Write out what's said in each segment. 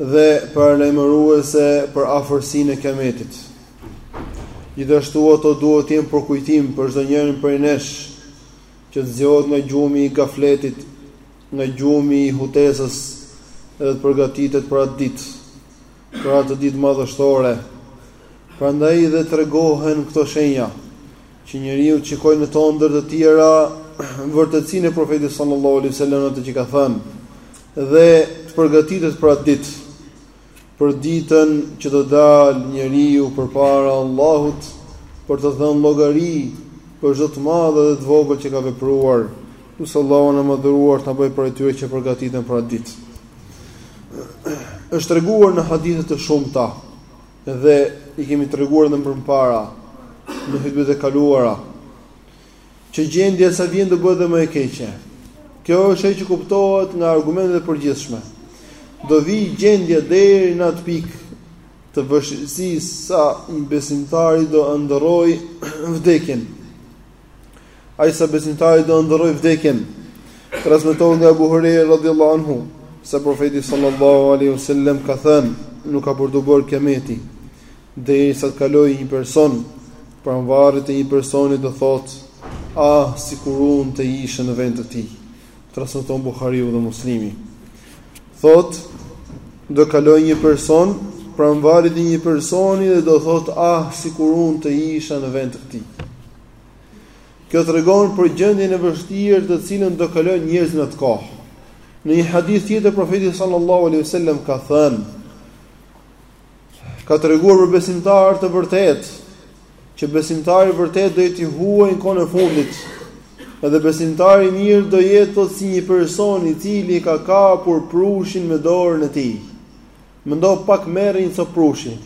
dhe paralajmëruese për afërsinë e Kiametit. Gjithashtu ato duhet të jenë përkujtim për çdonjërin prej nesh që të zgjohet nga gjumi i gafletit, nga gjumi i hutesës dhe të përgatitet për atë ditë, për atë ditë madhështore. Prandaj dhe tregohen këto shenja. Që njeriu të shikojë në to ndër të tjera vërtetësinë e Profetit sallallahu alaihi wasallam atë që ka thënë dhe të përgatitet për atë ditë, për ditën që do dalë njeriu përpara Allahut për të dhënë llogari për çdo të madhe dhe të vogël që ka vepruar. Lusim Allahun e madhëruar të na bëj prej atyre që përgatiten për atë ditë. Është treguar në hadithe të shumta Dhe i kemi treguar edhe më përpara në hutbet e kaluara që gjendja sa vjen do bëhet dhe më e keqe. Kjo është ajo që kuptohet nga argumentet e përgjithshme. Do vi gjendja deri në atë pikë të vështirësisë sa një besimtar do ëndërroj vdekjen. Ai sa besimtari do ëndërroj vdekjen. Transmetohet nga Abu Huraira radhiyallahu anhu se profeti sallallahu alaihi wasallam ka thënë, nuk ka për t'u bërë Kiameti derisa të kalojë një person pranë varrit të një personi e do thotë, ah sikur unë të isha në vend të tij. Transmeton Buhariu dhe Muslimi. Thot do kaloj një person pranë varrit të një personi dhe do thotë, ah sikur unë të isha në vend të tij. Kjo tregon për gjendjen e vështirë të cilën do kalojnë njerëzit në atë kohë. Në një hadith tjetër profeti sallallahu alaihi wasallam ka thënë ka treguar për besimtarë të vërtetë që besimtari i vërtetë do jetë i huaj në kohën e fundit. Edhe besimtari i mirë do jetë thot si një person i cili ka kapur prushin me dorën e tij. Mendo pak merr një copë prushi.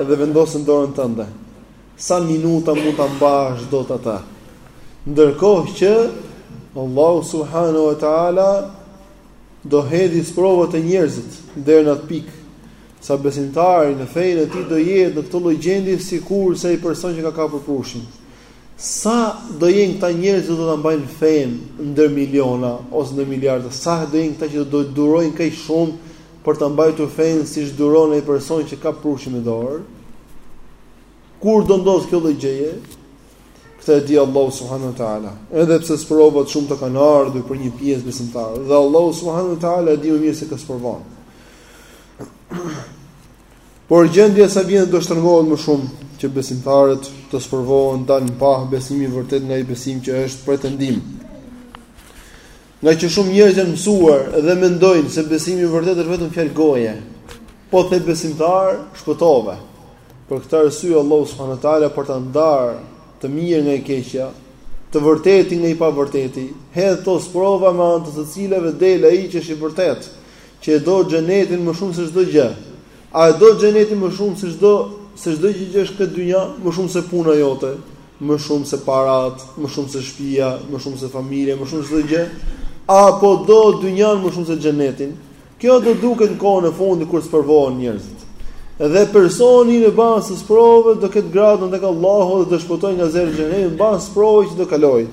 Edhe vendose në dorën tënde. Sa minuta mund ta mbash dot atë? Ndërkohë që Allahu subhanahu wa taala do hedhi sprovat te njerëzit deri në atë pikë sa besimtari në fenë e tij do jetë në këtë lloj gjendje sikur se ai person që ka kapur prushin. Sa do jenë këta njerëz që do ta mbajnë fenë ndër miliona ose ndër miliarda? Sa do jenë këta që do durojnë kaq shumë për ta mbajtur fenë siç duron ai person që ka prushin në dorë. Kur do ndodh kjo lloj gjëje? Këtë e di Allahu subhanahu wa taala. Edhe pse sprovat shumta kanë ardhur për një pjesë besimtarë, dhe Allahu subhanahu wa taala e di më mirë se kë sprovon. Por gjendja sa vjen do shtrëngohet më shumë që besimtarët të sprovohen të dalë në pah besimi i vërtetë nga ai besim që është pretendim. Nga që shumë njerëz janë mësuar dhe mendojnë se besimi i vërtetë është vetëm fjalë goje. Po the besimtar, shpëtove. Për këtë arsye Allahu subhanahu wa taala për ta ndarë të mirën nga e keqja, të vërtetin nga i pavërteti, hedh këto sprova me anë të të cilave del ai që është i vërtetë, që e do xhenetin më shumë se çdo gjë. A e do xhenetin më shumë se çdo se çdo gjë që është në këtë dynja, më shumë se puna jote, më shumë se paratë, më shumë se shtëpia, më shumë se familja, më shumë se çdo gjë? Apo do dynjan më shumë se xhenetin? Kjo do duket në kohën e fundit kur sprovohen njerëzit. Dhe personi në bazë të sprovës do ketë gradën tek Allahu dhe do shpëtojë nga zjarri i xhehenemit në bazë të sprovave që do kalojë.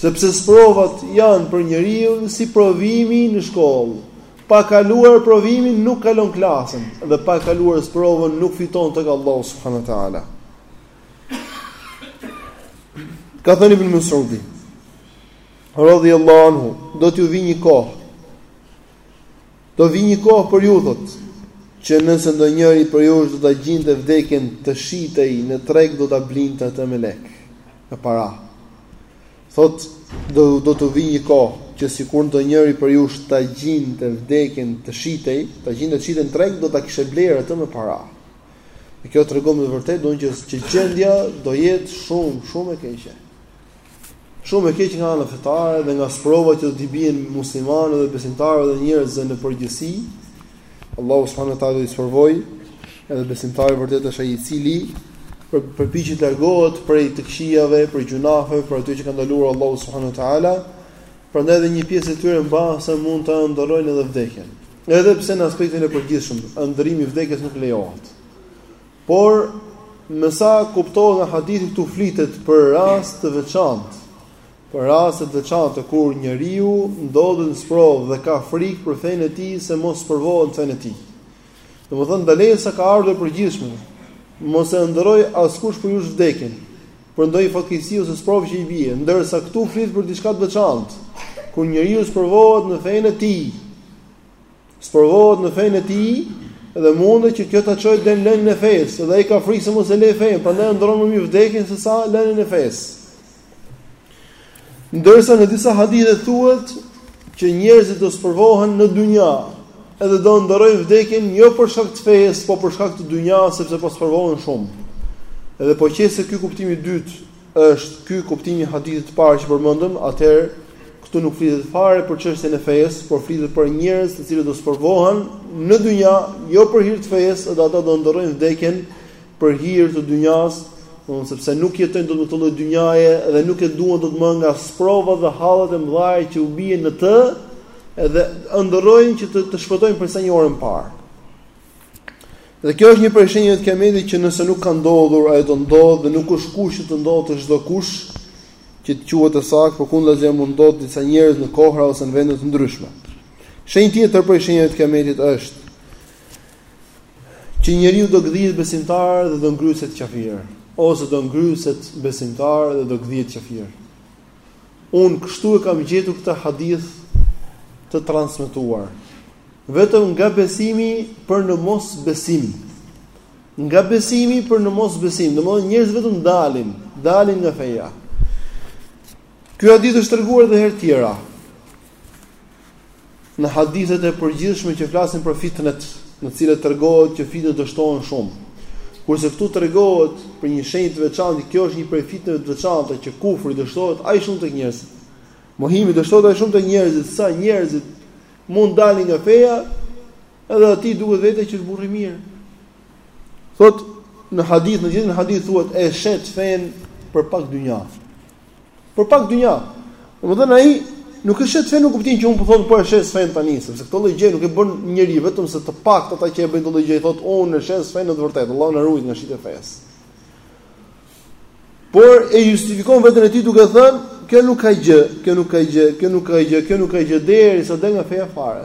Sepse sprovat janë për njeriun si provimi në shkollë. Pa kaluar provimin nuk kalon klasën dhe pa kaluar sprovën nuk fiton tek Allahu subhanahu wa taala. Ka thënë Ibn Mesudi, radhiyallahu anhu, do t'ju vijë një kohë. Do vijë një kohë për ju thot, që nëse ndonjëri prej jush do ta gjinte vdekjen të shitej në treg do ta blinte atë me lek, me para. Thotë, Do, do t'ju vijë një kohë, që sikur ndonjëri prej jush ta gjinte vdekjen të shitej, ta gjinte të shitej në treg, do ta kishte blerë atë me para. Dhe kjo tregon me të vërtetë domethënë që gjendja do jetë shumë, shumë e keqe. Shumë e keqe nga ana fetare dhe nga sprova që do t'i bien muslimanëve dhe besimtarëve dhe njerëzve në përgjithësi, Allahu subhanahu wa taala do t'i sprovojë edhe besimtari i vërtetë është ai i cili për përpiqet të largohet prej të këqijave, prej gjunafeve, për ato që ka ndaluar Allahu subhanahu wa taala. Prandaj edhe një pjesë e tyre mbase mund ta ëndërrojnë edhe vdekjen. Edhe pse në aspektin e përgjithshëm ëndrrimi i vdekjes nuk lejohet. Por me sa kuptohet nga hadithi këtu flitet për rast të veçantë Për raste të veçanta kur njeriu ndodhet në sprovë dhe ka frikë për fenë e tij se mos sprovohet në fenë e tij. Domethënë ndalesa ka ardhur e përgjithshme. Mos e ëndërrojë askush prej jush vdekjen për ndonjë fatkeqësi ose sprovë që i bie, ndërsa këtu flitet për diçka të veçantë. Kur njeriu sprovohet në fenë e tij, sprovohet në fenë e tij dhe mundet që kjo ta çojë deri në lënien e fesë, dhe ai ka frikë se mos e lë fenë, prandaj ëndërron më mirë vdekjen se sa lënien e fesë. Ndërsa në disa hadithe thuhet që njerëzit do sprovohen në dynja, edhe do ëndërrojnë vdekjen jo për shkak të fesë, por për shkak të dynjas, sepse po sprovohen shumë. Edhe po qe se ky kuptimi i dytë është ky kuptimi i hadithit të parë që përmendëm, atëherë këtu nuk flitet fare për çështjen e fesë, por flitet për njerëz të cilët do sprovohen në dynja jo për hir të fesë, edhe ata do ëndërrojnë vdekjen për hir të dynjasë, domthonë sepse nuk jetojnë dot në këtë lloj dynjaje dhe nuk e duan dot më nga sprovat dhe hallet e mëdha që u bien në të, edhe ëndërrojnë që të, të shpëtojnë për sa një orë më parë. Dhe kjo është një prej shenjave të Kiametit që nëse nuk ka ndodhur, ajo do ndodhë dhe nuk është kusht që të ndodhë te çdokush që të quhet e saktë, por kundër asaj mund ndodhë te disa njerëz në kohra ose në vende të ndryshme. Shenjë tjetër prej shenjave të Kiametit është që njeriu do gdhihet besimtar dhe do ngryset qafir, ose do ngryset besimtar dhe do gdhihet qafir. Unë kështu e kam gjetur këtë hadith të transmetuar. Vetëm nga besimi për në mosbesim. Nga besimi për në mosbesim, domthonë njerëzit vetëm dalin, dalin nga feja. Ky hadith është treguar edhe herë tjera. Në hadithet e përgjithshme që flasin për fitnet, në të cilat tregohet që fitnet do shtohen shumë. Kurse këtu tregohet për një shenjë të veçantë, kjo është një prej fitneve të veçanta që kufri do shtohet aq shumë tek njerëzit. Mohimi do shtohet aq shumë tek njerëzit sa njerëzit mund dalin nga feja edhe atij i duket vetja që është burrë i mirë. Thotë në hadith, në gjithë në hadith thuhet e shet fenë për pak dynja. Për pak dynja. Domethënë ai nuk e shet fenë në kuptimin që unë po thotë po e shes fenë tani, sepse këtë lloj gjë nuk e bën njeriu vetëmse të paktë ata që e bëjnë këtë lloj gjë thotë unë e shes fenë në të vërtetë, Allahu na ruajt nga shitja e fesë. Por e justifikon veten e tij duke thënë, kjo nuk ka gjë, kjo nuk ka gjë, kjo nuk ka gjë, kjo nuk ka gjë derisa del nga feja fare.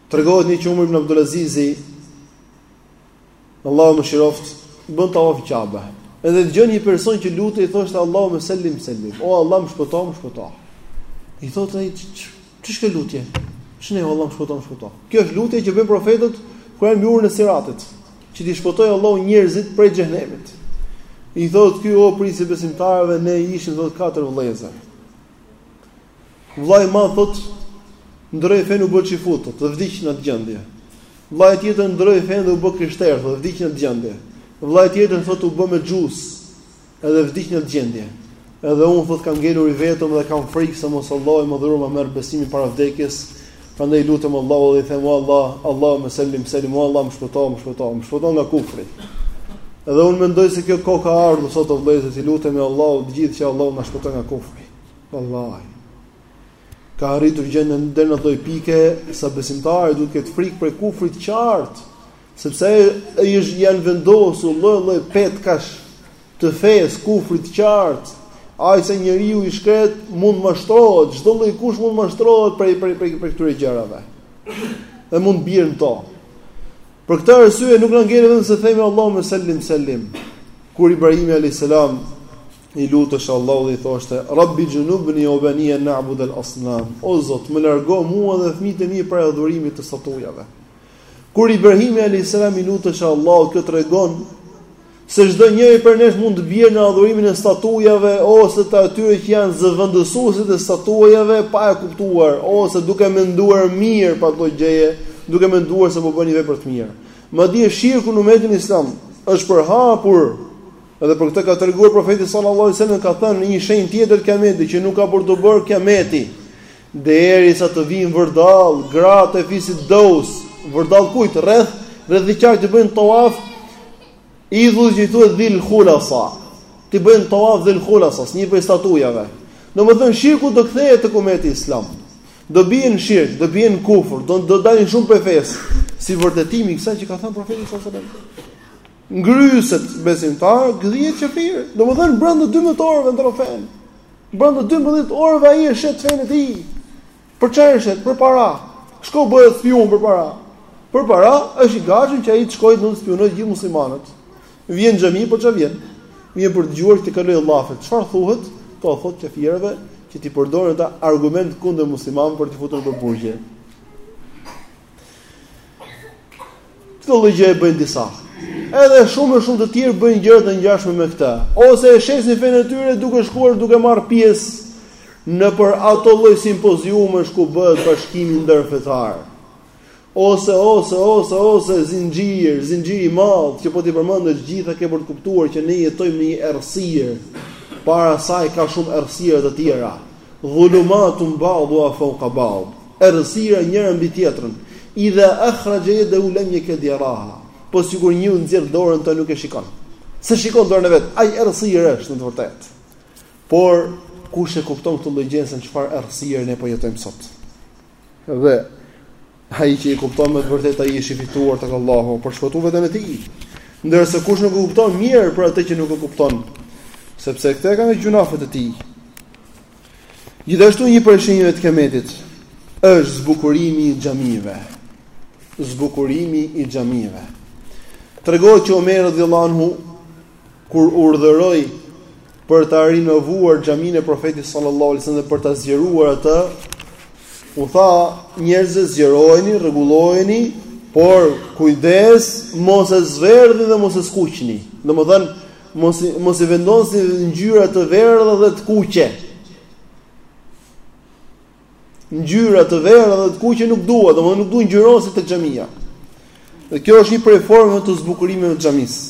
Tregohet një që Umar ibn Abdul Azizi Allahu e mëshiroftë bënte tavaf Qabe. Edhe dëgjon një person që lutej e thoshte Allahumme selim selim. O Allah më shpëto, më shpëto. I thotë ai ç'është kjo lutje? Ç'ne Allahu më shpëto, më shpëto. Kjo është lutje që bëjnë profetët kur janë mbi urën e Siratit, që t'i shpëtojë Allahu njerëzit prej xhehennemit. I thotë ky o prijësi i besimtarëve ne ishim thotë katër vëllezër. Vëllai i madh thotë, ndërroi fenë u bë çifut, thotë, dhe vdiq në atë gjendje. Vëllai tjetër ndërroi fenë dhe u bë i krishterë, thotë, dhe vdiq në atë gjendje. Vëllai tjetër thotë u bë mexhus, edhe vdiq në atë gjendje. Edhe unë thotë kam ngelur i vetëm dhe kam frikë se mos Allahu më dhuron më merr besimin para vdekjes. Prandaj i lutem Allahut dhe i them o Allah, Allahumme selim, selim o Allah, më shpëto, më shpëto, më shpëto nga kufri. Edhe unë mendoj se kjo kohë ka ardhur sot o vëllezër, t'i lutemi Allahut të gjithë që Allahu të na shpëtojë nga kufri. Vallahi. Ka arritur gjëja deri në atë lloj pike sa besimtari duhet të ketë frikë prej kufrit të qartë, sepse i janë vendosur lloj-lloj petkash të fesë kufrit të qartë. Aq sa njeriu i shkret mund të mashtrohet, çdo lloj kush mund të mashtrohet prej prej prej prej këtyre gjërave. Dhe mund të bjerë në to. Për këtë arsye nuk na ngel vetëm se themi Allahumme selim selim. Kur Ibrahimi alayhis salam i luteshe Allahut dhe i thoshte: "Rabbi junubni wa bani an na'bud al-asnam", O Zot, më largo mua dhe fëmijët e mi prej adhurimit të statujave. Kur Ibrahimi alayhis salam i luteshe Allahut, kjo tregon se çdo njeri prej nesh mund të bjerë në adhurimin e statujave ose të atyre që janë zëvendësuesit e statujave pa e kuptuar ose duke menduar mirë për ato gjëra, duke menduar se po bën një vepër të mirë. Madje shirku në umetin islam është përhapur Edhe për këtë ka treguar profeti sallallahu alajhi wasallam ka thënë një shenjë tjetër të kiametit që nuk ka për t'u bërë kiameti derisa të vijnë vërdall gratë e fisit Daus, vërdall kujt rreth, rreth e qark, t'i bëjnë tawaf idhullit që i thuhet dhil khulasa. T'i bëjnë tawaf dhil khulasa, një prej statujave. Domethënë shirku do kthehet tek umeti islam. Do bien në shirk, do bien në kufër, do do dalin shumë prej fesë, si vërtetimi i kësaj që ka thënë profeti sallallahu alajhi wasallam. Ngryset besimtar, gdhihet qafir. Domethënë brenda dymbëdhjetë orëve ndron fen. Brenda dymbëdhjetë orëve ai e shet fenë e tij. Për çfarë e shet? Për para. Shkon bëhet spiun për para. Për para është i gatshëm që ai të shkojë të spiunojë gjithë muslimanët. Vjen në xhami për çfarë vjen? Vjen për të dëgjuar që t'i kalojë llafet. Çfarë thuhet? T'ua thotë qafirëve që t'i përdorin ata argument kundër muslimanëve për t'i futur në burgje. Këtë lloj gjë e bëjnë disa. Edhe shumë e shumë të tjerë bëjnë gjëra të ngjashme me këtë, ose e shesin fenë e tyre duke shkuar duke marrë pjesë nëpër ato lloj simpoziumesh ku bëhet bashkimi ndërfetar. Ose ose ose ose zinxhir, zinxhir i madh që po t'i përmendë të gjitha ke për të kuptuar që ne jetojmë në një errësirë. Para saj ka shumë errësira të tjera. Dhulumatun ba'duha fawqa ba'd. Errësira njëra mbi tjetrën. Idha akhraja yadahu lam yakad yaraha. Po sikur njeriu nxjerr dorën e tij nuk e shikon. S'e shikon dorën e vet, aq errësirë është në të vërtetë. Por kush e kupton këtë lloj gjëje se në çfarë errësire ne po jetojmë sot. Dhe Ai që e kupton me të vërtetë ai është i fituar tek Allahu, po shpëtoi veten e tij. Ndërsa kush nuk e kupton mjerë për atë që nuk e kupton, sepse këtë e ka nga gjynahet e tij. Gjithashtu një prej shenjave të kiametit është zbukurimi i xhamive. Zbukurimi i xhamive. Tregohet që Omeri radhiyallahu anhu kur urdhëroi për ta rinovuar xhaminë e Profetit sallallahu alajhi wasallam dhe për ta zgjeruar atë, u tha njerëzve zgjerojeni, rregullojeni, por kujdes mos e zverdhni dhe mos e skuqni. Domethënë mos mos i vendosni ngjyra të verdha dhe të kuqe. ngjyra të verdha dhe të kuqe nuk dua, domethënë nuk dua ngjyrosje tek xhamia. Dhe kjo është një prej formave të zbukurimit të xhamisë.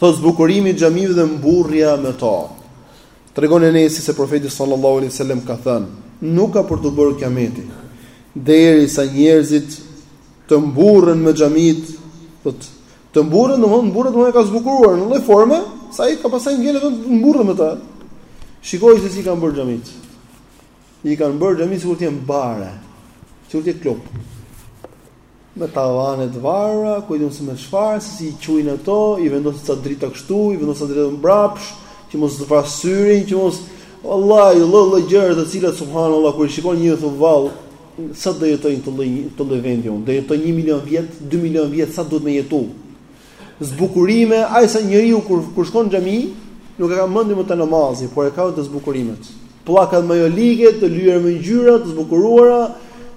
Thotë zbukurimi i xhamive dhe mburrja me to. Tregon Enesi se profeti sallallahu alaihi wasallam ka thënë, nuk ka për t'u bërë kiameti derisa njerëzit të mburren me xhamitë, thotë Të mburren, domthonë mburren domthonë e ka zbukuruar në një lloj forme, sa i ka pastaj ngel vetëm të mburret me të. Shikoji se si i kanë bërë xhamitë. I kanë bërë xhamitë sikur të jenë bare, sikur të jetë klub. Me tavane të varura, ku e di unë se me çfarë, se si i quajnë ato, i vendosin ca drita kështu, i vendosin drita mbrapsh, që mos të vrasë syrin, që mos vallahi, lloj lloj gjëra të cilat subhanallahu kur i shikon njeriu thotë vallë, Sa do jetoj në këtë lloj këtë lloj vendi unë? Do jetoj 1 milion vjet, 2 milion vjet, sa duhet me jetu? Zbukurime, aq sa njeriu kur kur shkon në xhami, nuk e ka mendin më te namazi, por e ka te zbukurimet. Pllakat më majolike, të lyera me ngjyra, të zbukuruara,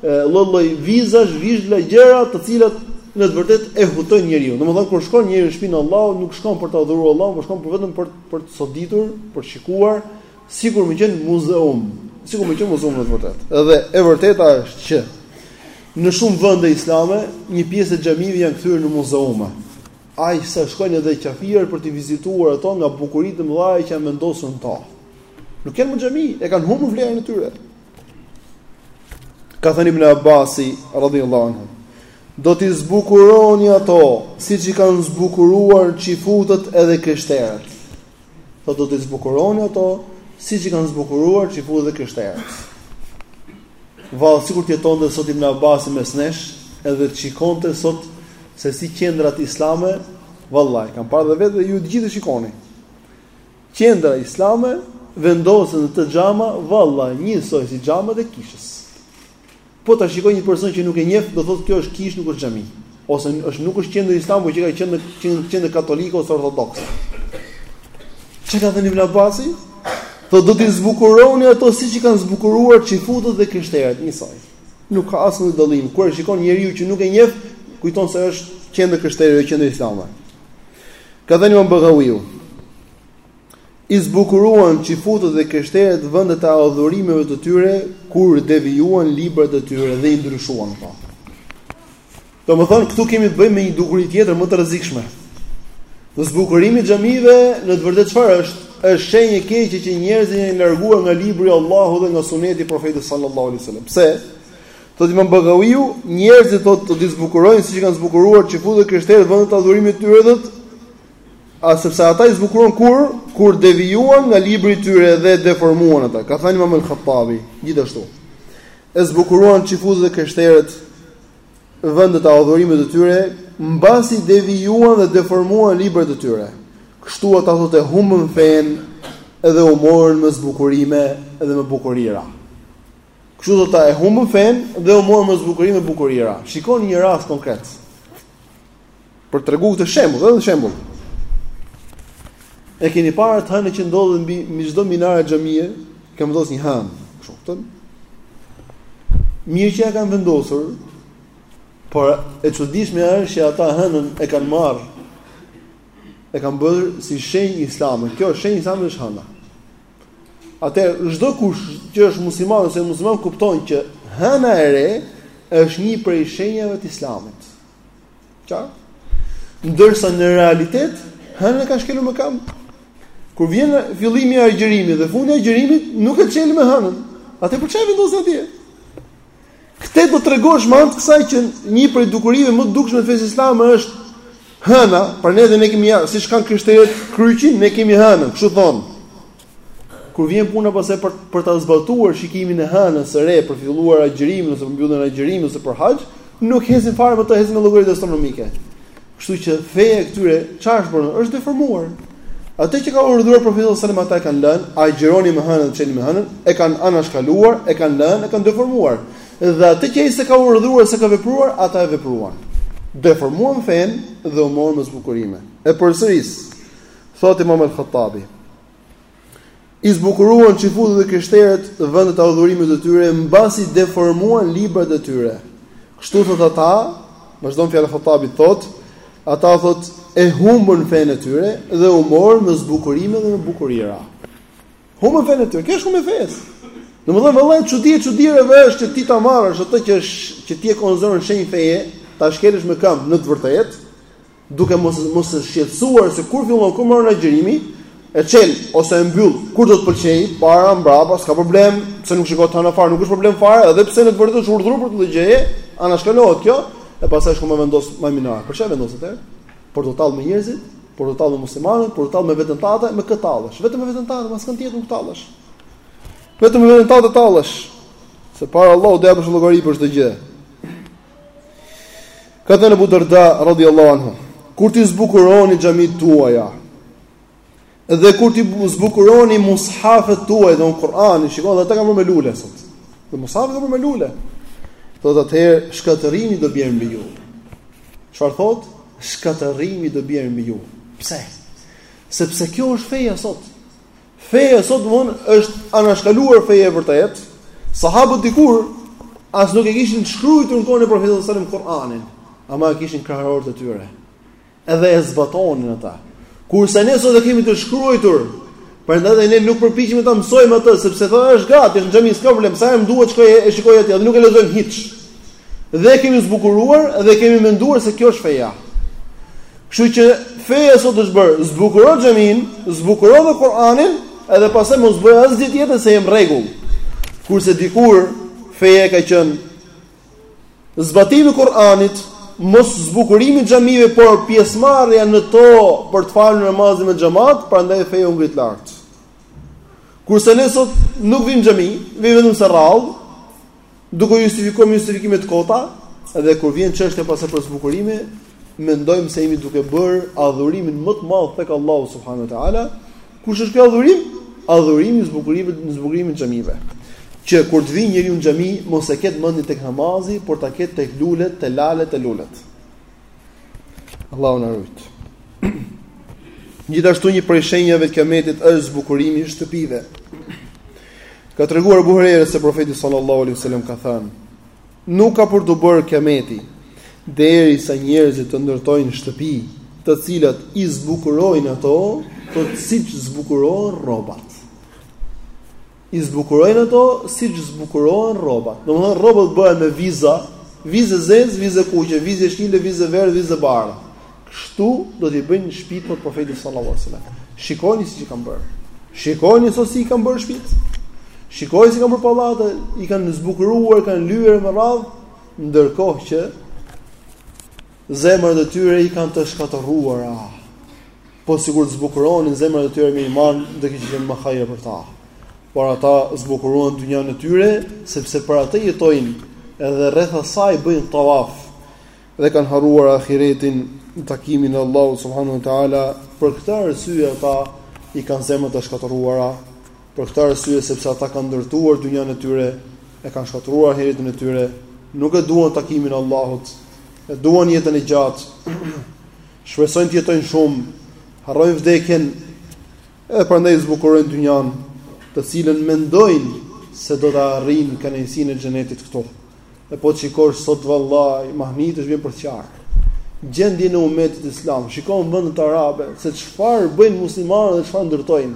lloj-lloj vizash, vizash, gjëra, të cilat në të vërtetë e hutojnë njeriun. Domethënë kur shkon njeriu në shpinën e Allahut, nuk shkon për të adhuruar Allahun, por shkon për vetëm për për të soditur, për të shikuar, Sikur me qenë muzeum, sikur me qenë muzeum në të vërtetë. Edhe e vërteta është që në shumë vende islame një pjesë e xhamive janë kthyer në muzeume. Aq sa shkojnë edhe qafirët për t'i vizituar ato nga bukuritë e mëdha që janë vendosur në to. Nuk janë më xhami, e kanë humbur vlerën e tyre. Ka thënë Ibn Abbasi radhiyallahu anhu, do t'i zbukuroni ato siç i kanë zbukuruar çifutët edhe krishterët. Tha do t'i zbukuroni ato siç i kanë zbukuruar çifutët dhe krishterët. Vallë sikur të jetonte sot Ibn Abbasi mes nesh, edhe të shikonte sot se si qendrat islame, vallahi kam parë dhe vetë dhe ju të gjithë i shikoni. Qendra islame vendosen në të xhama, vallahi njësoj si xhamat e kishës. Po ta shikojë një person që nuk e njeh, do thotë kjo është kishë, nuk është xhami. Ose është nuk është qendër islame, por qenka qendër qendër katolike ose ortodokse. Çka ka thënë Ibn Abbasi? Tha do t'i zbukuroni ato siç i kanë zbukuruar çifutët dhe krishterët njësoj. Nuk ka asnjë dallim. Kur e shikon njeriu që nuk e njeh, kujton se është qendër krishtere dhe jo qendër islame. Ka thënë Imam Baghawiu. I zbukuruan çifutët dhe krishterët vendet e adhurimeve të tyre kur devijuan librat e tyre dhe i ndryshuan ato. Domethënë këtu kemi të bëjmë me një dukuri tjetër më të rrezikshme. Në zbukurimin e xhamive, në të vërtetë çfarë është? Është shenjë e keqe që njerëzit janë larguar nga libri i Allahut dhe nga suneti i profetit sallallahu alaihi wasallam. Pse? Thotë Imam Begaviu, njerëzit do t'i zbukurojnë siç kanë zbukuruar çifutët e krishterët vendet e adhurimit të tyre thotë, A sepse ata i zbukuruan kur kur devijuan nga libri i tyre dhe e deformuan ata. Ka thënë Imam al-Khattabi, gjithashtu. E zbukuruan çifutët dhe krishterët vendet e adhurimit të tyre, mbasi devijuan dhe deformuan librat e tyre. Kështu ata thotë e humbën fenë dhe u morën me zbukurime dhe me bukurira. Kështu ata e humbën fenë dhe u morën me zbukurime me bukurira. Shikoni një rast konkret. Për të treguar këtë shembull, vetëm shembull. E keni parë atë hënë që ndodhet mbi mbi çdo minare xhamie, kanë vendosur një han, kështu kupton? Mirë që ia kanë vendosur, por e çuditshme është që ata hënën e kanë marrë e kanë bërë si shenjë islame. Kjo shenjë islame është hëna. Atëherë çdokush që është musliman ose musliman kupton që hëna e re është një prej shenjave të islamit. A? Ndërsa në realitet, hënën e kanë shkelur me kam. Kur vjen fillimi i agjërimit dhe fundi i agjërimit, nuk e çel me hënën. Atë për ça e vendos atje? Këtë do të tregosh me anë të kësaj që një prej dukurive më të dukshme të fesë islame është hëna, pra ne dhe ne kemi ja, siç kanë krishterët kryqin, ne kemi hënën, kështu thonë. Kur vjen puna pastaj për për ta zbatuar shikimin e hënës së re për të filluar agjërimin ose për mbylljen e agjërimit ose për haxh, nuk ecin fare, po ecin me llogaritë astronomike. Kështu që feja e këtyre çfarë është bërë? Është deformuar. Atë që ka urdhëruar profeti sallallahu alajhi wasallam ata e kanë lënë, agjëroni me hënën, çelni me hënën, e kanë anashkaluar, e kanë lënë, e kanë deformuar. Dhe atë që ai s'e ka urdhëruar, s'e ka vepruar, ata e vepruan. Deformuan fenë dhe u morën me zbukurime. E përsëris. Thotë Imam al-Khattabi, I zbukuruan çifutët dhe krishterët vendet e adhurimit të tyre mbasi deformuan librat e tyre. Kështu thotë ata, vazhdon fjala e Khattabi thotë, ata thotë e humbën fenë e tyre dhe u morën me zbukurime dhe me bukurira. Humbën fenë e tyre, kjo është humbje e fesë. Domethënë vëlla, çudi e çudirave është që ti ta marrësh atë që është që ti e konsideron shenjë feje, ta shkelësh me këmbë në të vërtetë, duke mos mos e shqetësuar se kur fillon kur mbaron agjërimi, e çel ose e mbyll, kur do të pëlqej, para, mbrapa, s'ka problem, pse nuk shikoj tani fare, nuk është problem fare, edhe pse në të vërtetë është urdhëruar për të dhe, anashkalohet kjo, e pastaj shkon më vendos në minare. Për çfarë vendos atë? Për t'u tallë me njerëzit, për t'u tallë me muslimanët, për t'u tallë me veten tënde, me kë tallesh. Vetëm me veten tënde, me askënd tjetër nuk tallesh. Vetëm me veten tënde tallesh. Se para Allahu do të japësh llogari për çdo gjë. Ka thënë Abu Darda radhiyallahu anhu, kur t'i zbukuroni xhamitë tuaja dhe kur t'i zbukuroni mushafet tuaj dhe Kur'anin, shiko dhe ata kanë bërë me lule sot. Dhe mushafet kanë bërë me lule. Thotë atëherë shkatërrimi do bjerë mbi ju. Çfarë thotë? Shkatërrimi do bjerë mbi ju. Pse? Sepse kjo është feja sot. Feja sot domethënë është anashkaluar feja e vërtetë. Sahabët dikur as nuk e kishin shkruajtur në kohën e Profetit sallallahu alajhi wasallam Kur'anin, ama e kishin krahërorët e tyre. Edhe e zbatonin ata. Kurse ne sot e kemi të shkruajtur, prandaj dhe ne nuk përpiqemi ta mësojmë atë, sepse thotë është gati, është xhami, s'ka problem, sa herë më duhet shkoj e shikoj atje, dhe nuk e lexojmë hiç. Dhe e kemi zbukuruar dhe kemi menduar se kjo është feja. Kështu që feja sot është bërë, zbukuro xhamin, zbukuro dhe Kur'anin, edhe pastaj mos bëj asgjë tjetër se jam rregull. Kurse dikur feja ka qenë zbatimi i Kur'anit, mos zbukurimi i xhamive, por pjesëmarrja në to për të falur namazin me xhamat, prandaj feja u ngrit lart. Kurse ne sot nuk vim xhami, vim vetëm së rralli, duke u justifikuar me justifikime të kota dhe kur vjen çështja pastaj për zbukurime, mendojmë se jemi duke bërë adhurimin më të madh tek Allahu subhanahu wa taala. Kush është ky adhurim? Adhurimi i zbukurimit, i zbukurimit të xhamive. Që kur të vijë njeriu në xhami, mos e ketë mendin tek namazi, por ta ketë tek lulet, te lalet, te lulet. Allahu na rujt. Gjithashtu një prej shenjave të kiametit është zbukurimi i shtëpive. Ka treguar Buhariu se profeti sallallahu alaihi wasallam ka thënë: Nuk ka për t'u bërë kiameti derisa njerëzit të ndërtojnë shtëpi, të cilat i zbukurojnë ato, po siç zbukurojnë rrobat. I zbukurojnë ato siç zbukurohen rrobat. Domethënë rrobat bëhen me viza, vizë e zezë, vizë e kuqe, vizë jeshile, vizë e verdhë, vizë e bardhë. Kështu do t'i bëjnë shtëpitë thotë profeti sallallahu alajhi wasallam. Shikoni siç i kanë bërë. Shikoni se si i kanë bërë shtëpitë. Shikoni si i kanë bërë pallatet, i kanë zbukuruar, i kanë lyer me radhë, ndërkohë që zemrat e tyre i kanë të shkatërruara. Po sikur të zbukuronin zemrat e tyre me iman, do kishte qenë më hajër për ta. Por ata zbukuruan dynjanë e tyre, sepse për atë jetojnë edhe rreth asaj bëjnë tawaf dhe kanë harruar ahiretin, takimin e Allahut subhanahu wa taala për këtë arsye ata i kanë zemrat e shkatërruara për këtë arsye sepse ata kanë ndërtuar dynjan e tyre e kanë shkatërruar ahiretin e tyre nuk e duan takimin e Allahut e duan jetën e gjatë Shpresojnë të jetojnë shumë, harrojnë vdekjen, edhe prandaj zbukurojnë dynjan, të cilën mendojnë se do ta arrijnë kënaqësinë e xhenetit këtu. E po të shikosh sot vallahi, mahnitesh, të vjen për të qarë. Gjendjen e umetit islam, shikon vendet arabe, se çfarë bëjnë muslimanët dhe çfarë ndërtojnë.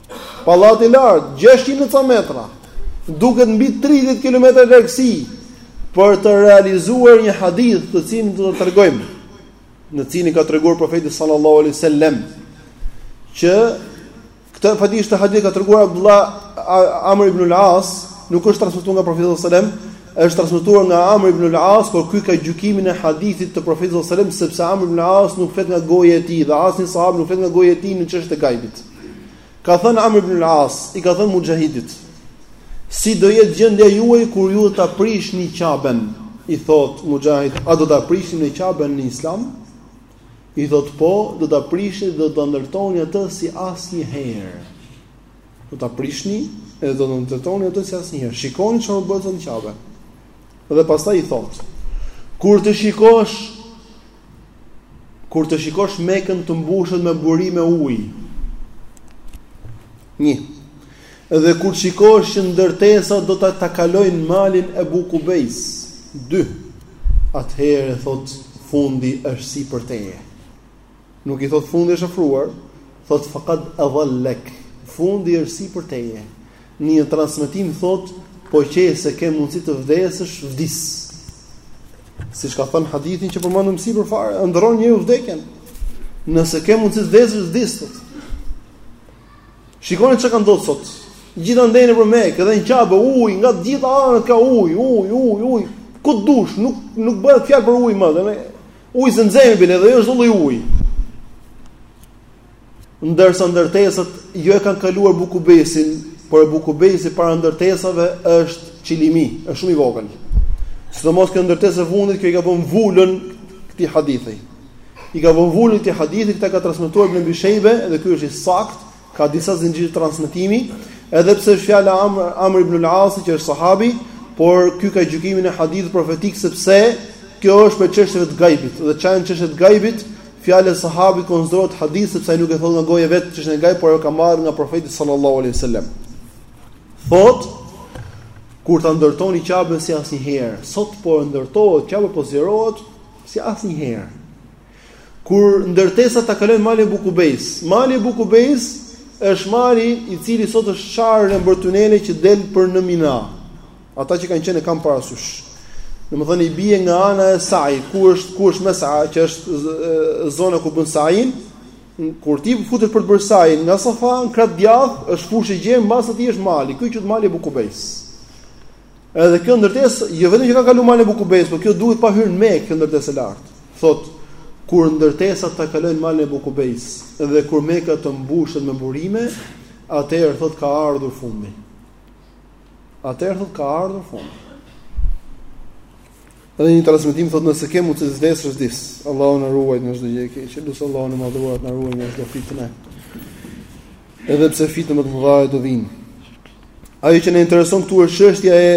Pallati i lartë, 600 ca metra, duket mbi 30 kilometra largësi për të realizuar një hadith të cilin do ta tregojmë, të cilin ka treguar profeti sallallahu alaihi wasallam që këtë faktikisht hadith ka treguar Abdullah Amr ibn al-As, nuk është transmetuar nga profeti sallallahu alaihi wasallam, është transmetuar nga Amr ibn al-As, por ky ka gjykimin e hadithit të profetit sallallahu alajhi wasallam sepse Amr ibn al-As nuk flet nga goja e tij dhe asnjë sahabi nuk flet nga goja e tij në çështje të gajbit. Ka thënë Amr ibn al-As, i ka thënë Muxhahidit, si do jetë gjendja juaj kur ju ta prishni Qaben? I thotë Muxhahid, a do ta prishim ne Qaben në Islam? I thotë po, do ta prishni dhe do ta ndërtoni atë si asnjëherë. Do ta prishni dhe do ta ndërtoni atë si asnjëherë. Shikoni çfarë bëhet në Qabe. Dhe pastaj i thotë, kur të shikosh Kur të shikosh Mekën të mbushet me burime uji. Një. Dhe kur të shikosh që ndërtesat do ta kalojnë malin Ebu Kubejs. 2. Atëherë thotë fundi është sipër teje. Nuk i thotë fundi është afruar, thotë fakad edhallek. Fundi është sipër teje. Në një transmetim thotë, po qe se ke mundësi të vdesësh, vdis. Siç ka thënë hadithin që përmendëm më sipër fare, ëndrron njeriu vdekjen. Nëse ke mundësi të vdesësh, vdis. Shikoni ça ka ndodhur sot. Gjithë andej nëpër Mekë, edhe në Qabe ujë, nga të gjitha anët ka ujë, ujë, ujë, ujë. Ku dush, nuk nuk bëhet fjalë për ujë më, edhe ujë zemzemi bile, dhe jo çdo lloj uji. Ndërsa ndërtesat jo e kanë kaluar Ebu Kubejsin, por Ebu Kubejsi para ndërtesave është çilimi, është shumë i vogël. Sidomos kjo ndërtesë e fundit, kjo i ka vënë vulën këtij hadithi. I ka vënë vulën këtij hadithi këtë e ka transmetuar Ibn Ebi Shejbe dhe ky është i saktë, ka disa zinxhir transmetimi, edhe pse është fjala e Amr, Amr ibn al-Asit që është sahabi, por ky ka gjykimin e hadithit profetik sepse kjo është për çështje të gajbit dhe ça janë çështje të gajbit Fjala e sahabit konsiderohet hadith sepse ai nuk e thotë nga goja e vet, çështje e gajbit, por ai e ka marrë nga profeti sallallahu alaihi wasallam. Thot kur ta ndërtoni Qaben si asnjëherë, sot po ndërtohet Qabja po zgjerohet si asnjëherë. Kur ndërtesat ta kalojnë malin Ebu Kubejs, mali Ebu Kubejs është mali i cili sot është çarë me tunele që del për në Mina. Ata që kanë qenë e kanë parasysh. Domethënë i bie nga ana e sa'it, ku është ku është mes'a që është zona ku bën sa'in, kur ti futesh për të bërë sa'in nga Safa në krah djathtë, është fushë e gjerë mbas asaj është mali, ky quhet mali Ebu Kubejs. Edhe kjo ndërtesë, jo vetëm që e ka kaluar malin Ebu Kubejs, por kjo duket pa hyrë në Mekë, kjo ndërtesë e lartë. Thot kur ndërtesat ta kalojnë malin Ebu Kubejs dhe kur Meka të mbushet me burime, atëherë thot ka ardhur fundi. Atëherë thotë ka ardhur fundi. Edhe në një transmetim thotë nëse ke mundësi të vdesësh vdis, Allahu na ruajt nga çdo gjë e keqe, lus Allahun e madhëruar të na ruajë nga çdo fitnë. Edhe pse fitne më të mëdha do vijnë. Ajo që na intereson këtu është çështja e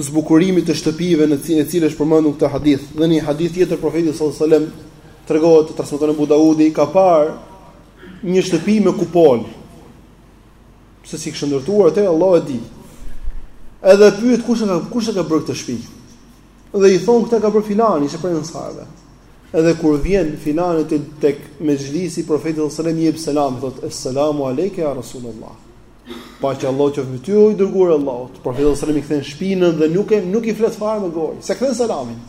zbukurimit të shtëpive e cila e cila është përmendur në këtë hadith. Dhe në një hadith tjetër profeti sallallahu alajhi wasallam tregohet e transmeton Ebu Daudi ka parë një shtëpi me kupol. Se si e kishte ndërtuar atë, Allahu e di. Edhe pyet kush e ka kush e ka bërë këtë shtëpi. Dhe i thon këtë e ka bërë filani, ishte prej ensarëve. Edhe kur vjen filani te tek mexhlisi i profetit sallallahu alajhi wasallam i jep selam, thot assalamu alejke ya rasulullah. Paqja e Allahut qoftë mbi ty o i dërguar i Allahut, profeti sallallahu alajhi wasallam i kthen shpinën dhe nuk e nuk i flet fare me gojë, s'ia kthen selamin.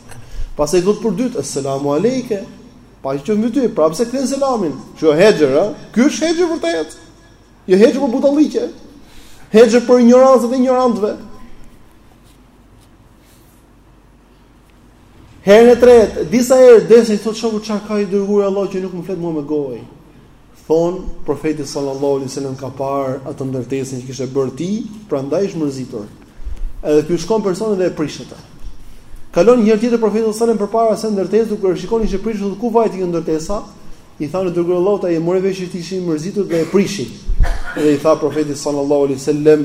Pastaj thot për së dyti assalamu alejke. Paqja qoftë mbi ty, prapë s'ia kthen selamin. Ky është hexhër, ë? Ky është hexhër i vërtetë. Jo hexhër për budallallëqe, hexhër për injorancë dhe injorantë. Herën e tretë, disa herë derisa i thotë shokëve çfarë ka i dërguari i Allahut që nuk më flet mua me gojë. Thon profeti sallallahu alaihi wasallam ka parë atë ndërtesën që kishte bërë ti, prandaj është mërzitur. Edhe ky shkon personi dhe e prish atë. Kalon një herë tjetër profeti sallallahu alajhi wasallam përpara asaj ndërtese dhe kur e shikon që ishte prishur ku vajti kjo ndërtesa, i thanë o i dërguar i Allahut ai e mori vesh që ti ishe mërzitur dhe e prishi. Dhe i tha profeti sallallahu alajhi wasallam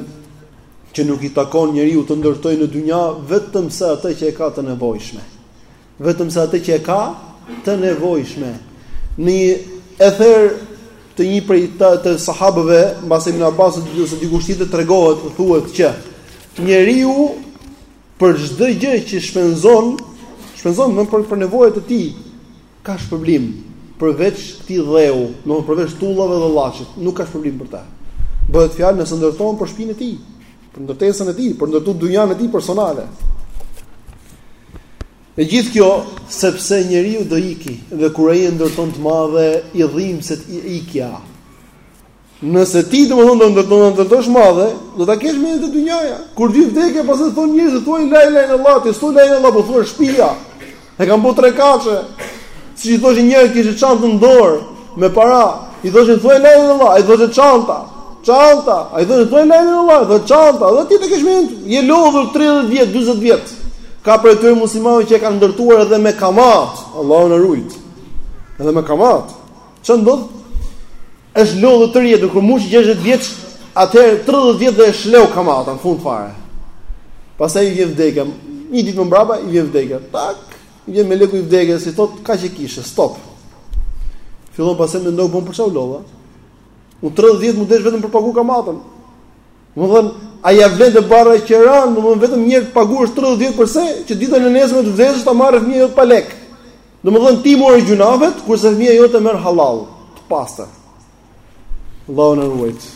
që nuk i takon njeriut të ndërtojë në dynja vetëm sa atë që e ka të nevojshme. vetëm sa atë që e ka të nevojshme. Në një ether të një prej të, të sahabëve, mbase Ibn Abbas ose dikush tjetër tregohet, thuhet që njeriu për çdo gjë që shpenzon, shpenzon për, për nevojat e tij, ka shpërblim përveç këtij dheu, domthonë përveç tullave dhe llaçit, nuk ka shpërblim për ta. Bëhet fjalë nëse ndërton për shpinë e tij. për ndërtesën e tij, për ndërtu dynjan e tij personale. E gjithë kjo sepse njeriu do iki dhe kur ai e ndërton të madhe i dhimbset ikja. Nëse ti domethënë do ndërton të ndërtosh madhe, do ta kesh mendjen te dynjaja. Kur vi vdekja pastaj thonë njerëzit thuaj la ilaha illallah, ti thua la ilaha illallah, po thua shtëpia. E kam bo tre katshe. Siç i thoshin njërit kishte çantën në dorë me para, i thoshin thuaj la ilaha illallah, ai thoshte çanta. Çanta, ai thoshte thuaj la ilaha illallah, thotë çanta. Dhe ti te kesh mendjen, je lodhur 30 vjet, 40 vjet. Ka prej këtyre muslimanëve që e kanë ndërtuar edhe me kamatë. Allahu na rujt. Edhe me kamatë. Çfarë ndodh? Është lodhur tridhjetë kur mushi 60 vjeç, atëherë 30 vjet dhe e shleu kamatën në fund fare. Pastaj i vjen vdekja. Një ditë më mbrapa i vjen vdekja. Tak, i vjen meleku i vdekjes, i thotë, kaq e kishe, stop. Fillon pastaj mendon po për ça u lodha. U 30 vjet mundesh vetëm për pagu kamatën. Domethënë, a ja vlen barra qiranë, domethënë vetëm një të paguash 30 vjet përse që ditën e nesërme të vdesësh ta marrë fëmija jot pa lek. Domethënë ti more gjynahet kurse fëmia jot e merr halal, të pastër. Allahu na ruajt.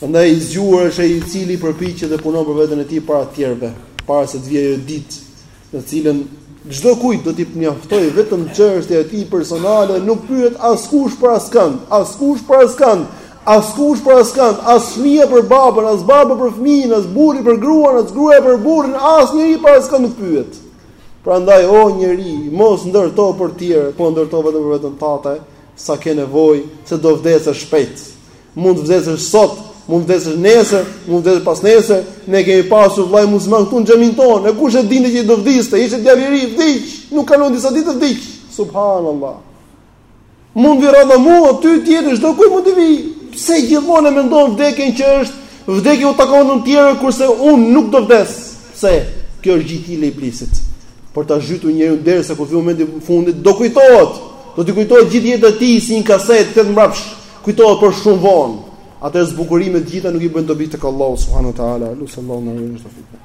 Prandaj i zgjuar është ai i cili përpiqet dhe punon për veten e tij para të tjerëve, para se të vijë ajo ditë në të cilën çdo kujt do t'i mjaftojë vetëm çështja e tij personale, nuk pyet askush për askënd, askush për askënd, askush për askënd, as fëmia për babën, as baba për fëmijën, as burri për gruan, as gruaja për burrin, asnjëri për askënd nuk pyet. Prandaj o njeri, mos ndërto për të tjerë, po ndërto vetëm për veten tënde, sa ke nevojë, se do vdesësh shpejt. Mund të vdesësh sot, mund të vdesësh nesër, mund të vdesësh pasnesër. Ne kemi pasur vlla musliman këtu në xhaminë tonë, e kush e dinte që do vdiste, ishte djalë i ri, vdiq, nuk kaluan disa ditë vdiq. Subhanallah. Mund t'i vi radha mua ty tjetër çdo kujt mund t'i vi. Pse gjithmonë e mendon vdekjen që është vdekja u takon të tjerëve kurse unë nuk do vdes. Pse? Kjo është gjithë hile e iblisit. Për ta zhytur njeriun derisa kur vi momenti i fundit do kujtohet. Do t'i kujtohet gjithë jeta e tij si një kasetë mbrapsht. Kujtohet por shumë vonë. Ato zbukurime të gjitha nuk i bëjnë dobi tek Allahu subhanahu wa taala. Lus Allahun na rrezë të fitë.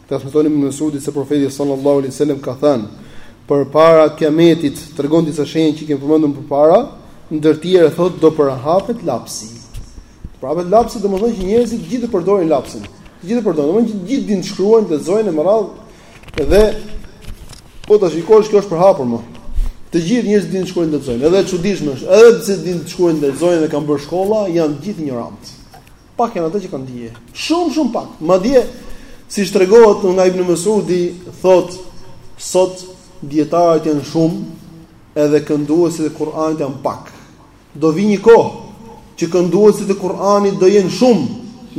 Transmeton Ibn Mesudi se profeti sallallahu alaihi wasallam ka thënë: "Përpara kiametit tregon disa shenja që kemi përmendur më parë, ndër të tjera thotë do përhapet lapsi." Përhapet lapsi do të thotë që njerëzit gjithë të përdorin lapsin. Të gjithë përdorin, do të thotë që gjithë din të shkruajnë, të lexojnë e me radhë dhe po ta shikosh kjo është përhapur më. Të gjithë njerëzit din të shkruajnë, të lexojnë. Edhe e çuditshme është, edhe pse din të shkruajnë, të lexojnë dhe kanë bërë shkolla, janë gjithë injorantë. Pak janë ata që kanë dije. Shumë shumë pak. Madje siç tregohet nga Ibn Mesudi, thot sot dietarët janë shumë, edhe kënduesit e Kur'anit janë pak. Do vi një kohë që kënduesit e Kur'anit do jenë shumë,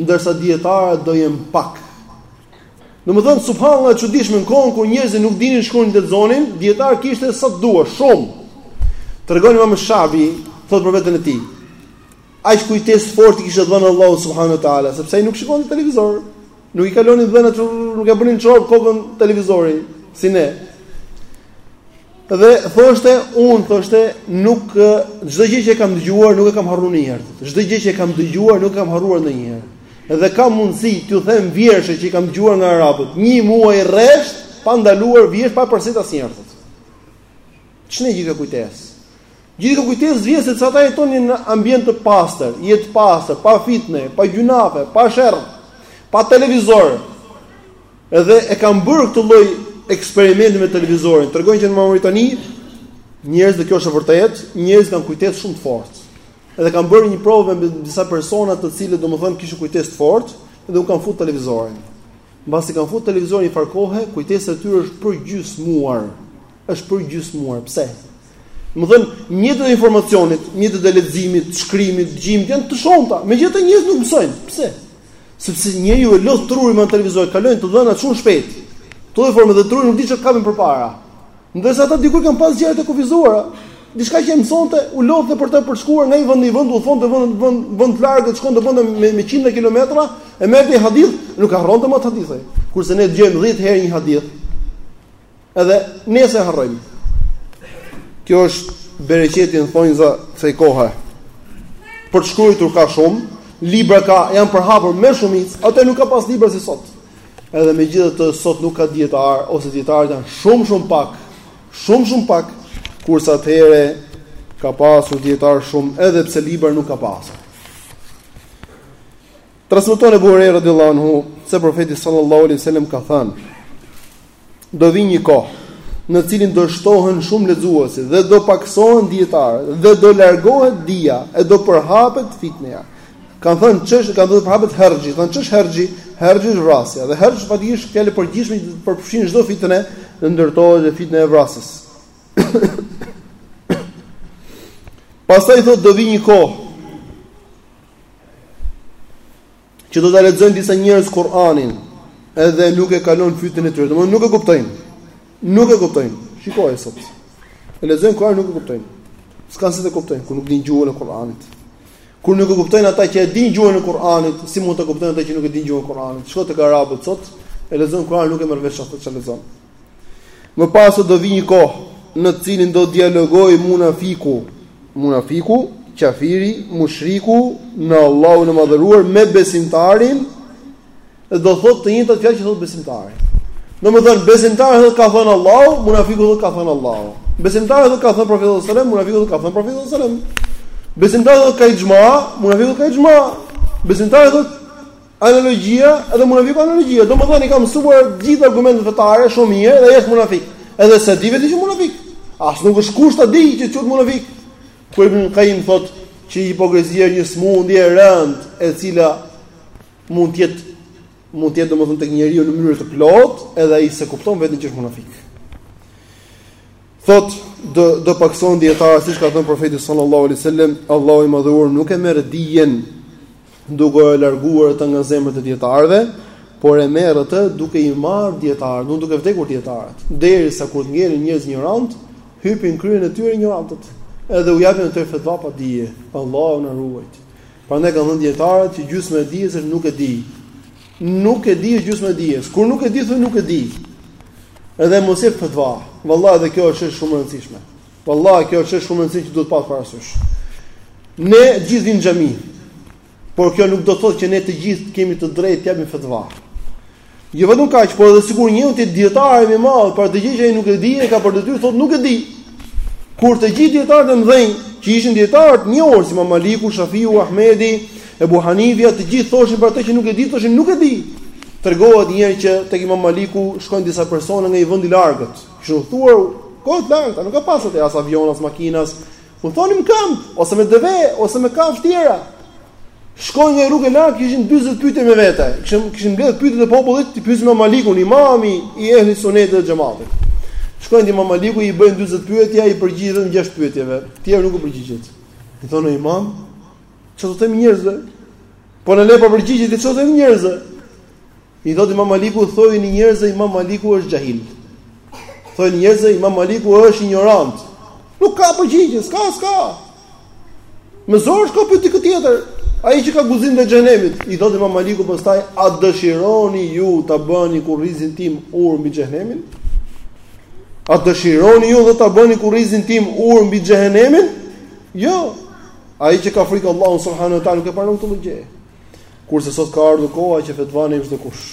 ndërsa dietarët do jenë pak. Domethënë, subhanallah e çuditshme në kohën, kur njerëzit nuk dinin shkruanin lexonin, dietarë kishte sa të duash, shumë. Tregon imam Shabi, thotë për veten e tij, Aq kujtesë të fortë i kishte dhënë Allahu subhanahu wa taala, sepse ai nuk shikonte televizor. Nuk i kalonin dhënat, nuk e bënin çorbë kokën televizori si ne. Dhe thoshte, unë thoshte, nuk çdo gjë që kam dëgjuar nuk e kam harruar ndonjëherë. Çdo gjë që kam dëgjuar nuk e kam harruar ndonjëherë. Dhe kam mundësi t'ju them vjershe që i kam dëgjuar nga arabët, një muaj rresht pa ndaluar vjershë pa përsërit asnjëherë. Ç'ne gjithë kjo kujtesë? Gjithë kjo kujtesë vjen sepse ata jetonin në ambient të pastër, jetë të pastër, pa fitne, pa gjynahe, pa sherr, pa televizor. Edhe e kanë bërë këtë lloj eksperimenti me televizorin. Tregojnë që në Mauritani njerëzit dhe kjo është e vërtetë, njerëzit kanë kujtesë shumë të fortë. Edhe kanë bërë një provë me disa persona të cilët domethënë kishin kujtesë të fortë dhe u kanë fut televizorin. Mbasi i kanë fut televizorin një farë kohe, kujtesa e tyre është përgjysmuar. Është përgjysmuar. Pse? Domethënë, mjetet e informacionit, mjetet e leximit, shkrimit, dëgjimit janë të shumta. Megjithatë njerëzit nuk mësojnë. Pse? Sepse njeriu e lodh trurin me televizor, kalojnë të dhëna shumë shpejt. Kto e formë dhe truri nuk di çka kap përpara. Ndërsa ata dikur kanë pas gjëra të kufizuara, diçka që mësonte, u lodhte për të, për shkuar nga një vend në një vend, udhëtonte vend vend vend larg, shkonte bënte me me qindra kilometra, e merrte hadith, nuk harronte më hadith ai. Kurse ne dëgjojmë 10 herë një hadith, Edhe ne s'e, harrojmë. Kjo është bereqeti në thonjë za kësaj kohe. Për të shkruar ka shumë, libra ka janë përhapur me shumicë, atëherë nuk ka pas libra si sot. Edhe megjithatë sot nuk ka dietarë ose dietarët janë shumë shumë pak. Shumë shumë pak kurse atëherë ka pasur dietarë shumë edhe pse libra nuk ka pasur. Transmeton Ebu Hurejra radhiyallahu anhu se profeti sallallahu alaihi wasallam ka thënë do vijë një kohë në cilin do shtohen shumë lexuesit dhe do pakësohen dijetarët dhe do largohet dija e do përhapet fitneja. Kanë thënë ç'është, kanë thënë përhapet herxhi, thënë ç'është herxhi? Herxhi është vrasja. Dhe herxhi faktikisht fjalë e përgjithshme përfshin çdo fitne dhe ndër to edhe fitne e vrasjes. Pastaj thotë do vijë një kohë Që do ta lexojnë disa njerëz Kur'anin, edhe nuk e kalon fytin e tyre. Domthonë nuk e kuptojnë. Nuk e kuptojnë. Shikojë sot. E lexojnë Kur'anin nuk e kuptojnë. S'kanë si ta kuptojnë kur nuk din gjuhën e Kur'anit. Kur nuk e kuptojnë ata që e din gjuhën e Kur'anit, si mund ta kuptojnë ata që nuk e din gjuhën e Kur'anit? Shko tek arabët sot, e lexojnë Kur'anin nuk e merr vesh atë çfarë lexon. Më pas do vijë një kohë në të cilën do dialogojë munafiku, munafiku, qafiri, mushriku në Allahun e Madhëruar me besimtarin dhe do thotë të njëjtat fjalë që thotë besimtari. Domethënë besimtari thotë ka thënë Allahu, munafiku thotë ka thënë Allahu. Besimtari thotë ka thënë profeti sallallahu alajhi wasallam, munafiku thotë ka thënë profeti sallallahu alajhi wasallam. Besimtari thotë ka ixhma, munafiku ka ixhma. Besimtari thotë Analogjia, edhe munafiku analogjia, domethënë i ka mësuar të gjitha argumentet fetare shumë mirë dhe ai është munafik. Edhe s'e di vetë që është munafik. As nuk është kusht ta di që është munafik. Ku Ibn Qayyim thotë që hipokrizia është një smundje e rëndë, e cila mund të jetë mund të jetë domethënë tek njeriu në mënyrë të plotë, edhe ai s'e kupton veten që është munafik. Thot do do pakësohen dijetarët siç ka thënë profeti sallallahu alaihi wasallam, Allahu i madhëruar nuk e merr dijen duke e larguar atë nga zemrat e dijetarëve, por e merr atë duke i marrë dijetarët, nuk duke vdekur dijetarët. Derisa kur të ngelen njerëz injorant, hypin në krye e tyre injorantët, edhe u japin atyre fetva pa dije. Allahu na ruajt. Prandaj kanë thënë dijetarët që gjysma e dijes është nuk e di. Nuk e di gjysma e dijes. Kur nuk e di thuaj nuk e di. Edhe mos jep fetva. Vallahi edhe kjo është shumë e rëndësishme. Wallahi kjo është shumë e rëndësishme që duhet pas parasysh. Ne gjithë vim xhami. Por kjo nuk do të thotë që ne të gjithë kemi të drejtë të japim fetva. Jo vetëm kaq, por edhe sikur njeriu të jetë dijetar i madh, por diçka që ai nuk e di, e ka për detyrë të thotë nuk e di. Kur të gjithë dijetarët e mëdhenj, që ishin dijetarët e njohur si Imam Maliku, Shafiu, Ahmedi, Ebu Hanifja, të gjithë thoshin për atë që nuk e di, thoshin nuk e di. Tregohet një herë që tek Imam Maliku shkojnë disa persona nga një vend i largët. Kishin udhëtuar kohë të gjata, nuk ka pasur as avionë, as makina, as, udhëtonin me këmbë ose me deve ose me kafshë tjera. Shkojnë në rrugë larg, kishin 40 pyetje me vete. Kishin kishin mbledh pyetjet e popullit, ta pyesin Imam Malikun, imami i ehli sunetit dhe xhematit. Shkojnë te Imam Maliku i bëjnë 40 pyetje, ai i përgjigjet vetëm 6 pyetjeve, të tjerave nuk u përgjigjet. I thonë Imam, çfarë do t'u themi njerëzve? Po na le pa përgjigje, çfarë do t'u themi njerëzve? I thotë Imam Maliku, thojini njerëzve Imam Maliku është xhahil. Thojini njerëzve Imam Maliku është injorant. Nuk ka përgjigje, s'ka, s'ka. Me zor shko pyet dikë tjetër. Ai që ka guzim ndaj xhehnemit, i thotë Imam Maliku pastaj, a dëshironi ju ta bëni kurrizin tim urë mbi xhehnemin? A dëshironi ju ta bëni kurrizin tim urë mbi xhehenemin? Jo. Ai që ka frikë Allahun subhanuhu teala nuk e pranon këtë gjë. Kurse sot ka ardhur koha që fetvan e jep çdokush.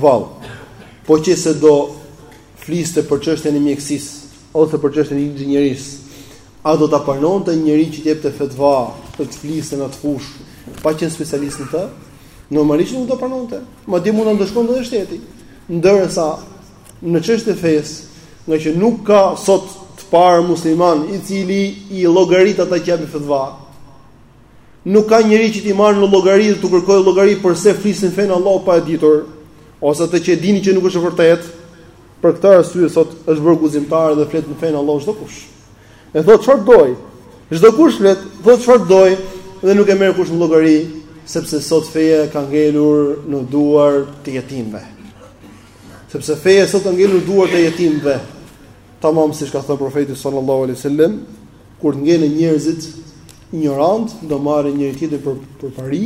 Vallë. Po që se do fliste për çështjen e mjekësisë ose për çështjen e inxhinierisë, a do ta pranonte një njeri që të jepte fetva apo të fliste në atë fushë, pa qenë specialist në të? Normalisht nuk do ta pranonte. Madje mund ta ndëshkonte edhe shteti. Ndërsa në çështje të fesë, ngaqë nuk ka sot të parë musliman i cili i llogarit ata që japin fetva, Nuk ka njeri që t'i marrë në llogari e t'u kërkojë llogari përse flisni në fenë e Allahut pa e ditur, ose atë që e dini që nuk është e vërtetë. Për këtë arsye sot është bërë guzimtar dhe flet në fenë e Allahut çdokush. E thotë çfarë të dojë. Çdokush flet, thotë çfarë të dojë dhe nuk e merr kush në llogari, sepse sot feja ka ngelur në duar të jetimëve. Sepse feja sot ka ngelur në duar të jetimëve. Tamam siç ka thënë profeti sallallahu alaihi wasallam, Kur ngelen njerëzit injorantë do marrin njëri-tjetrin për të parë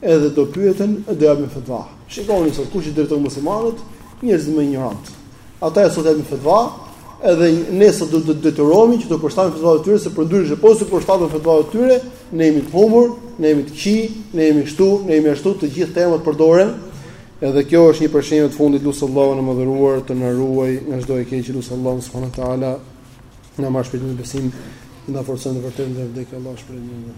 edhe do pyeten e do japin fatva. Shikoni sot kush i drejton muslimanët, njerëzit më injorantë. Ata sot japin fatva, edhe ne sot do të detyrohemi që t'i përshtatemi fatvat e tyre se përndryshe po s'i përshtatemi fatvat e tyre, ne jemi të humbur, ne jemi të këqij, ne jemi kështu, ne jemi ashtu, të gjithë termat përdoren. Edhe kjo është një prej shenjave të fundit lus Allahun e madhëruar të na ruajë nga çdo e keqe lus Allahun subhanahu teala Na marrë shpirtin me besim, na forcojë në të vërtetë deri vdekja Allah shpërblim.